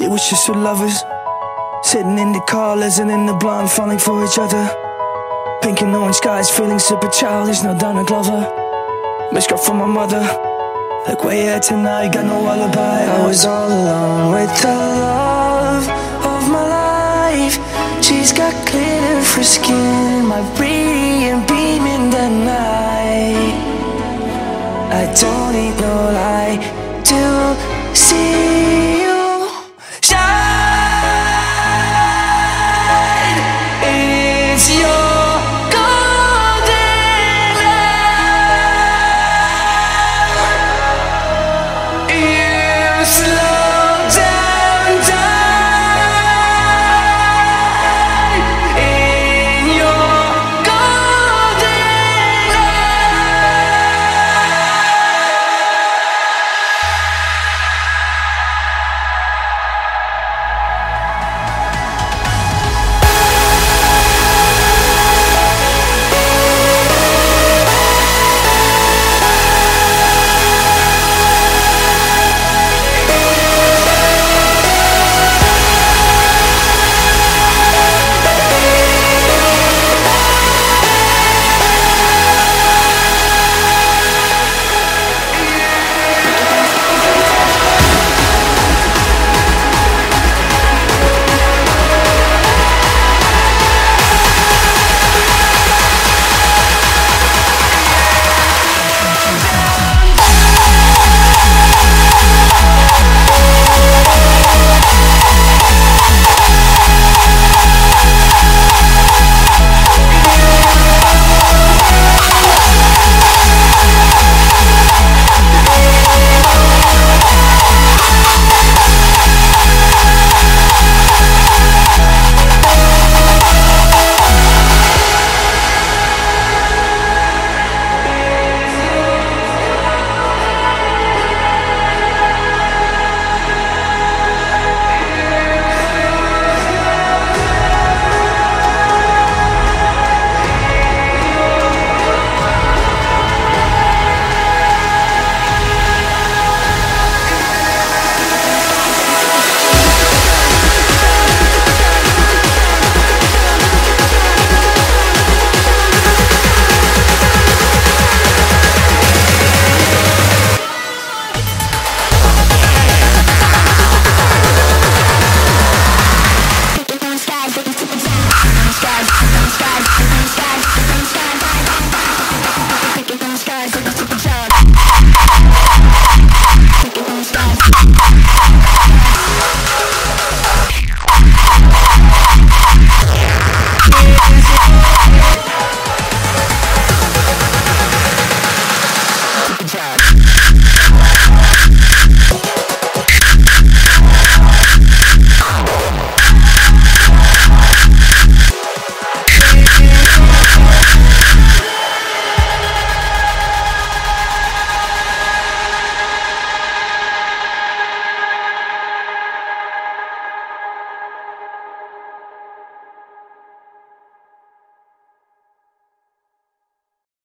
It was just two lovers. Sitting in the car, listening to blonde falling for each other. Pink and orange skies, feeling super childish, no Donna Glover. Missed call from my mother. Like where you at tonight, got no alibi. I was all alone with the love of my life. She's got glitter for skin, my radiant beam in the night. I don't need no light to see.